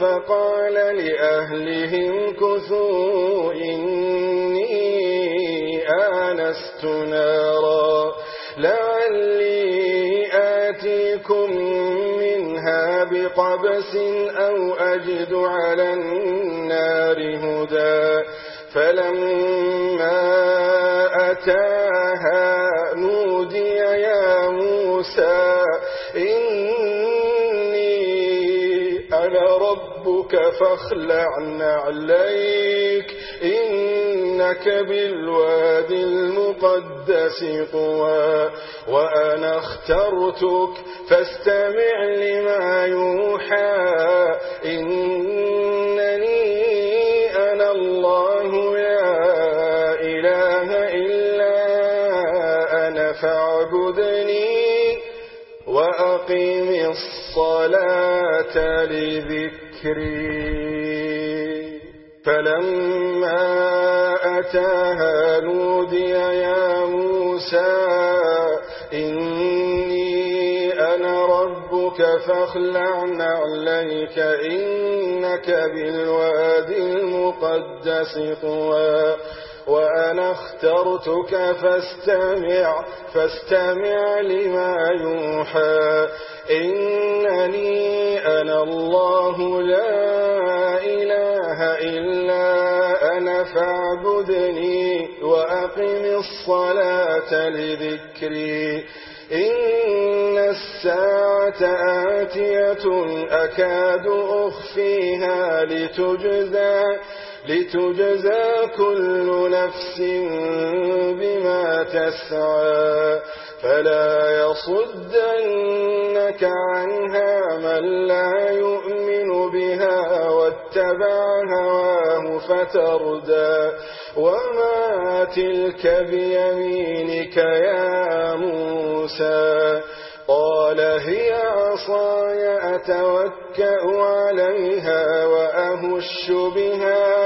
فقال لأهلهم كثوا إني آنست نارا. لعلي آتيكم منها بقبس أو أجد على النار هدى. فلما أتاها نودي يا موسى إني أنا فاخلعنا عليك إنك بالواد المقدس طوى وأنا اخترتك فاستمع لما يوحى. إنني أنا الله يا إله إلا أنا فاعبدني وأقم الصلاة لذكر ذكري فلما أتاها نودي يا موسى إني أنا ربك فاخلع عليك إنك بالوادي المقدس طوى وأنا اخترتك فاستمع فاستمع لما يوحى. إنني أنا الله لا إله إلا أنا فاعبدني وأقم الصلاة لذكري. إن الساعة آتية أكاد أخفيها لتجزى لتجزى كل نفس بما تسعى. فلا يصدنك عنها من لا يؤمن بها واتبع هواه فتردى وما تلك بيمينك يا موسى قال هي عصاي أتوكأ عليها وأهش بها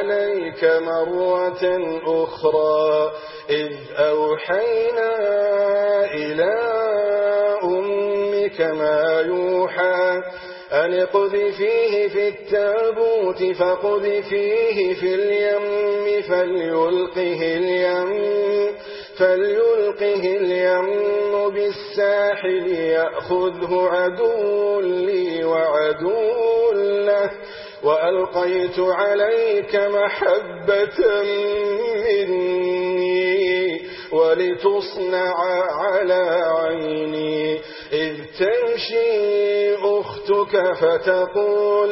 عليك مرة أخرى إذ أوحينا إلى أمك ما يوحى أن اقذفيه في التابوت فقذفيه في اليم فليلقه اليم فليلقه اليم بالساحل يأخذه عدو لي وعدو وألقيت عليك محبة مني ولتصنع على عيني. إذ تمشي أختك فتقول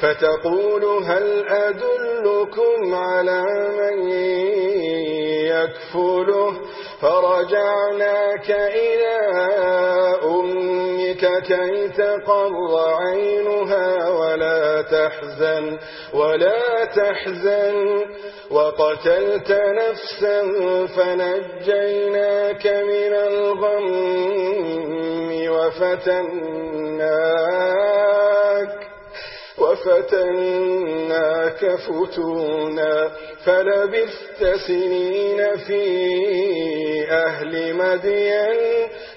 فتقول هل أدلكم على من يكفله؟ فرجعناك إلى أولي ربك كي تقر عينها ولا تحزن ولا تحزن وقتلت نفسا فنجيناك من الغم وفتناك وفتناك فتونا فلبثت سنين في أهل مدين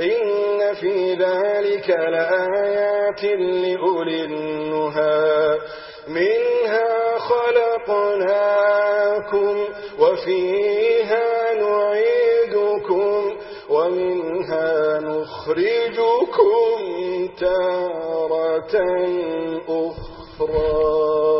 إن في ذلك لآيات لأولي النهى منها خلقناكم وفيها نعيدكم ومنها نخرجكم تارة أخرى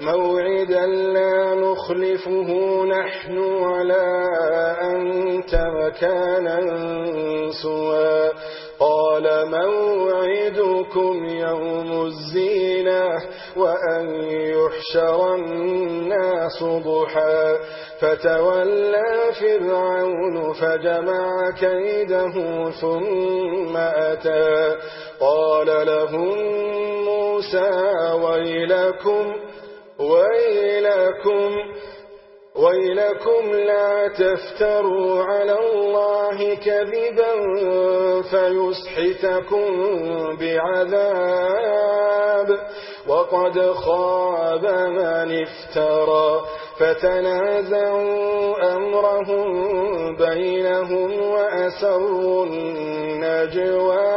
موعدا لا نخلفه نحن ولا أنت مكانا سوى قال موعدكم يوم الزينة وأن يحشر الناس ضحى. فتولى فرعون فجمع كيده ثم أتى. قال لهم موسى ويلكم ويلكم ويلكم لا تفتروا على الله كذبا فيسحتكم بعذاب. وقد خاب من افترى فتنازعوا أمرهم بينهم وأسروا النجوى.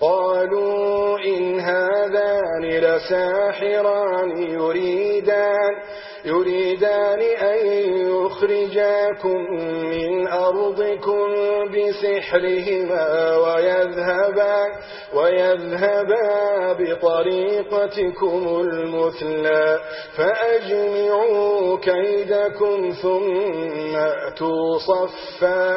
قالوا إن هذان لساحران يريدان يريدان أن يخرجاكم من أرضكم بسحرهما ويذهبا, ويذهبا بطريقتكم المثلى فأجمعوا كيدكم ثم أتوا صفا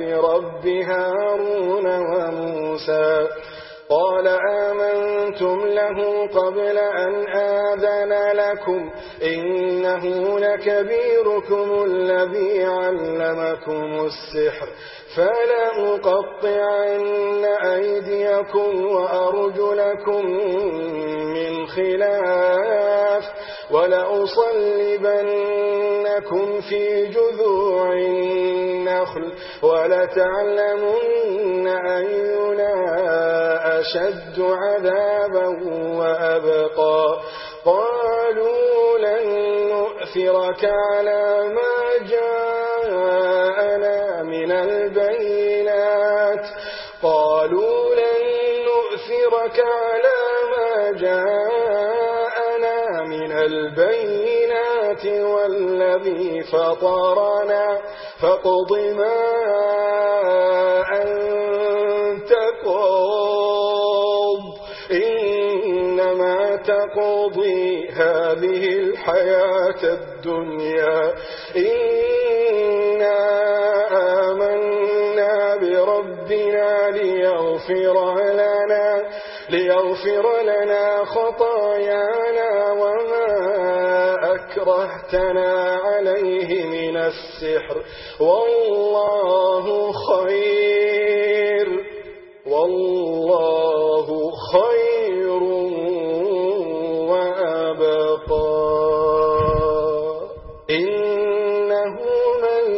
برب هارون وموسى قال آمنتم له قبل أن آذن لكم إنه لكبيركم الذي علمكم السحر فلا أقطعن أيديكم وأرجلكم من خلاف ولأصلبن لكم في جذوع النخل ولتعلمن أينا أشد عذابا وأبقى قالوا لن نؤثرك على ما جاءنا من البينات قالوا لن نؤثرك على الذي فطرنا فاقض ما أنت قض إنما تقضي هذه الحياة الدنيا. إنا آمنا بربنا ليغفر لنا ليغفر لنا خطر أكرهتنا عليه من السحر والله خير والله خير وأبقى إنه من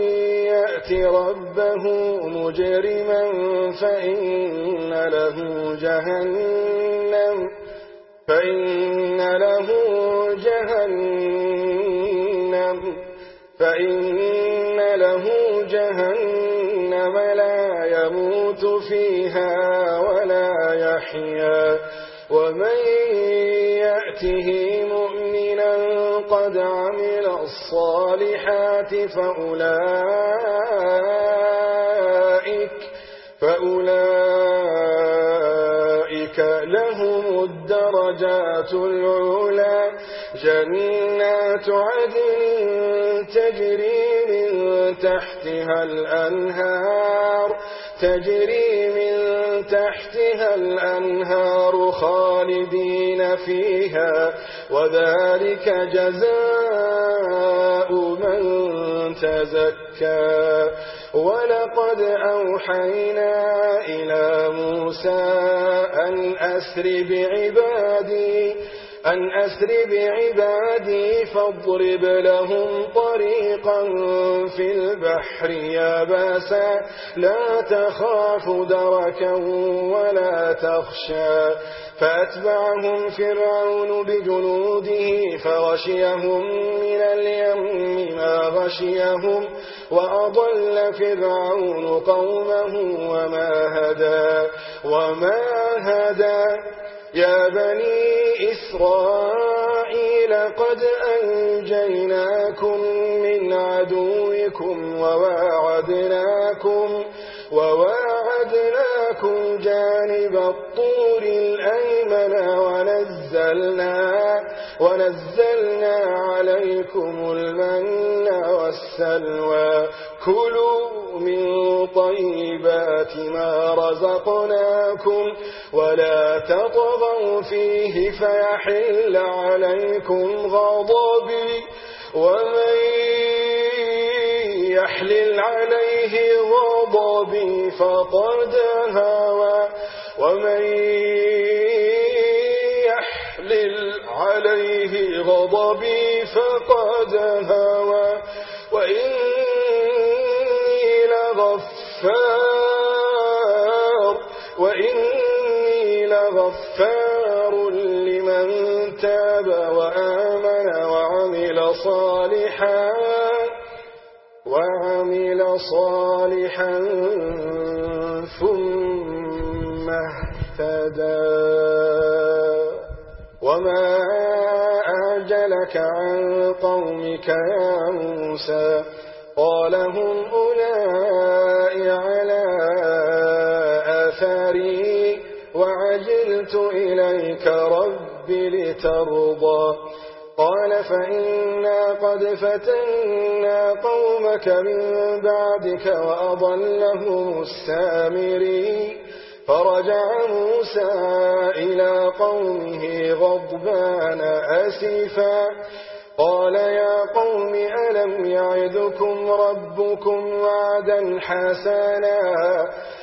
يأتي ربه مجرما فإن له جهنم ومن يأته مؤمنا قد عمل الصالحات فأولئك, فأولئك لهم الدرجات العلا جنات عدن تجري من تحتها الأنهار. تجري الأنهار خالدين فيها وذلك جزاء من تزكى. ولقد أوحينا إلى موسى أن أسر بعبادي أن أسر بعبادي فاضرب لهم طريقا في البحر. ياباسا لا تخاف دركا ولا تخشى. فأتبعهم فرعون بجنوده فغشيهم من اليم ما غشيهم وأضل فرعون قومه وما هدى وما هدى. يا بني إسرائيل قد أنجيناكم من عدوكم وواعدناكم, وواعدناكم جانب الطور الأيمن ونزلنا, ونزلنا عليكم المن والسلوى. كلوا من طيبات ما رزقناكم ولا تطغوا فيه فيحل عليكم غضبي ومن يحلل عليه غضبي فقد هوى ومن يحلل عليه غضبي فقد هوى وإن غفار وإني لغفار لمن تاب وآمن وعمل صالحا وعمل صالحا ثم اهتدى. وما أعجلك عن قومك يا موسى؟ قال هم إليك رب لترضى. قال فإنا قد فتنا قومك من بعدك وأضلهم السامرين. فرجع موسى إلى قومه غضبان أسفا. قال يا قوم ألم يعدكم ربكم وعدا حسنا؟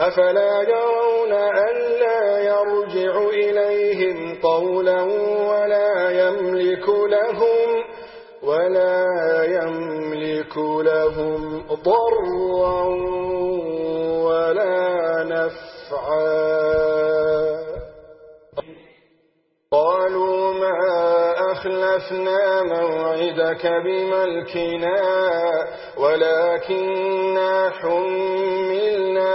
أفلا يرون أن لا يرجع إليهم قولا ولا يملك لهم ولا يملك لهم ضرا ولا نفعا. قالوا ما أخلفنا موعدك بملكنا ولكننا حملنا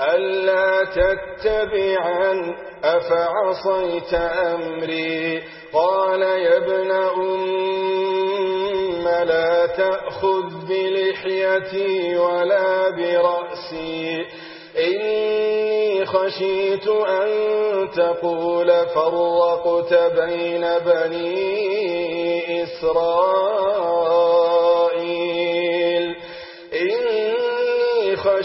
ألا تتبعا أفعصيت أمري قال يا ابن أم لا تأخذ بلحيتي ولا برأسي إني خشيت أن تقول فرقت بين بني إسرائيل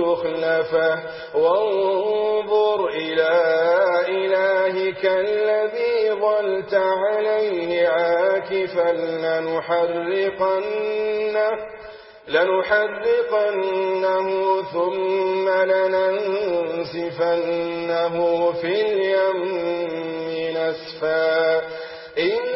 خلفه وانظر إلى إلهك الذي ظلت عليه عاكفا لنحرقنه لنحرقنه ثم لننسفنه في اليم نسفا. إن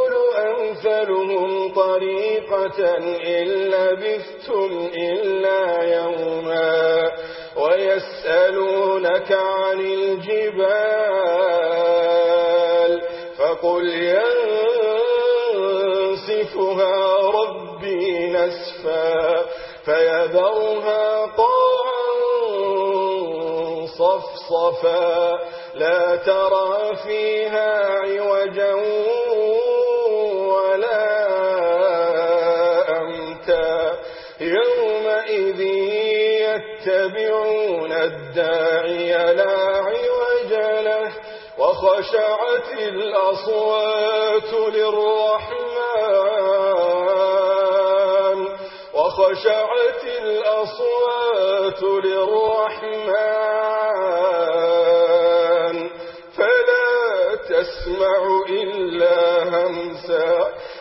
أمثلهم طريقة إن لبثتم إلا يوما ويسألونك عن الجبال فقل ينسفها ربي نسفا فيذرها طاعا صفصفا لا ترى فيها عوجا يتبعون الداعي لا عوج له وخشعت الأصوات للرحمن وخشعت الأصوات للرحمن.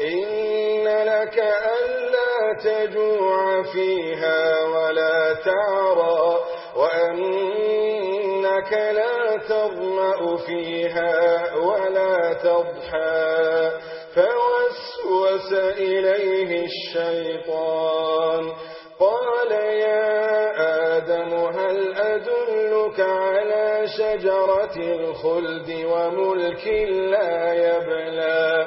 إن لك ألا تجوع فيها ولا تعرى وأنك لا تضمأ فيها ولا تضحى فوسوس إليه الشيطان قال يا آدم هل أدلك على شجرة الخلد وملك لا يبلى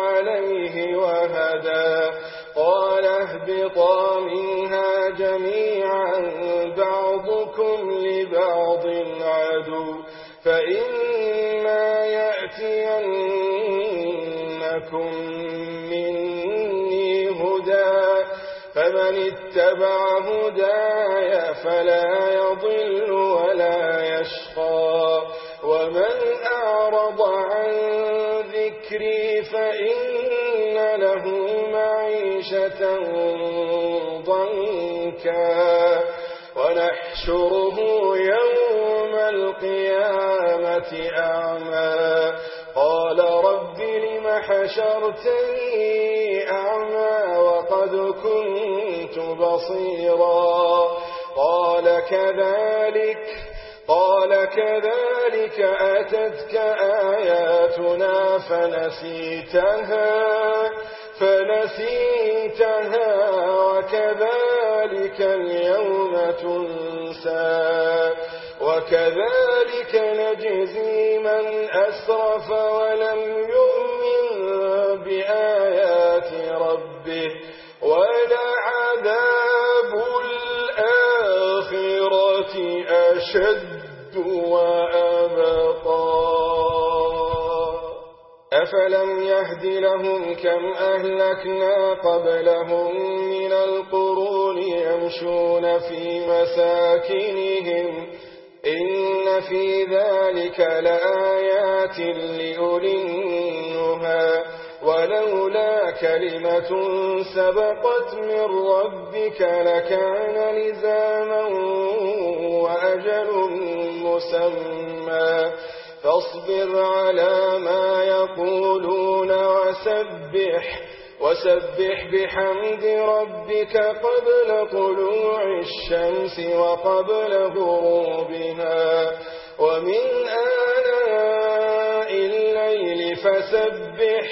يُسْقَىٰ جَمِيعًا بَعْضُكُمْ لِبَعْضٍ عَدُوٌّ. فَإِمَّا يَأْتِيَنَّكُم مِّنِّي هُدًى فَمَنِ اتَّبَعَ هُدَايَ فَلَا نحشره يوم القيامة أعمى قال رب لم حشرتني أعمى وقد كنت بصيرا قال كذلك قال كذلك أتتك آياتنا فنسيتها فنسيتها وكذلك اليوم تنسى وكذلك نجزي من أسرف ولم يؤمن بآيات ربه ولعذاب الآخرة أشد وأبطى أفلم يهد لهم كم أهلكنا قبلهم من القرى يمشون في مساكنهم إن في ذلك لآيات لأولنها ولولا كلمة سبقت من ربك لكان لزاما وأجل مسمى فاصبر على ما يقولون وسبح وسبح بحمد ربك قبل طلوع الشمس وقبل غروبها ومن آلاء الليل فسبح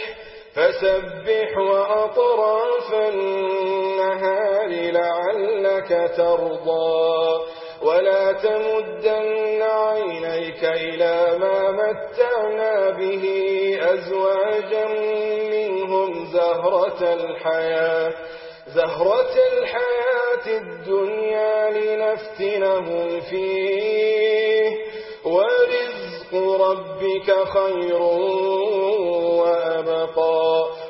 فسبح وأطراف النهار لعلك ترضى ولا تمدن إليك إلى ما متعنا به أزواجا منهم زهرة الحياة زهرة الحياة الدنيا لنفتنهم فيه ورزق ربك خير وأبقى.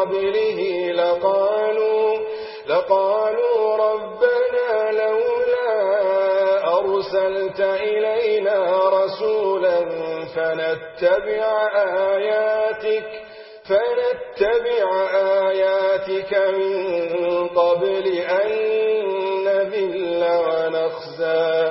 قبله لقالوا لقالوا ربنا لولا أرسلت إلينا رسولا فنتبع آياتك فنتبع آياتك من قبل أن نذل ونخزى.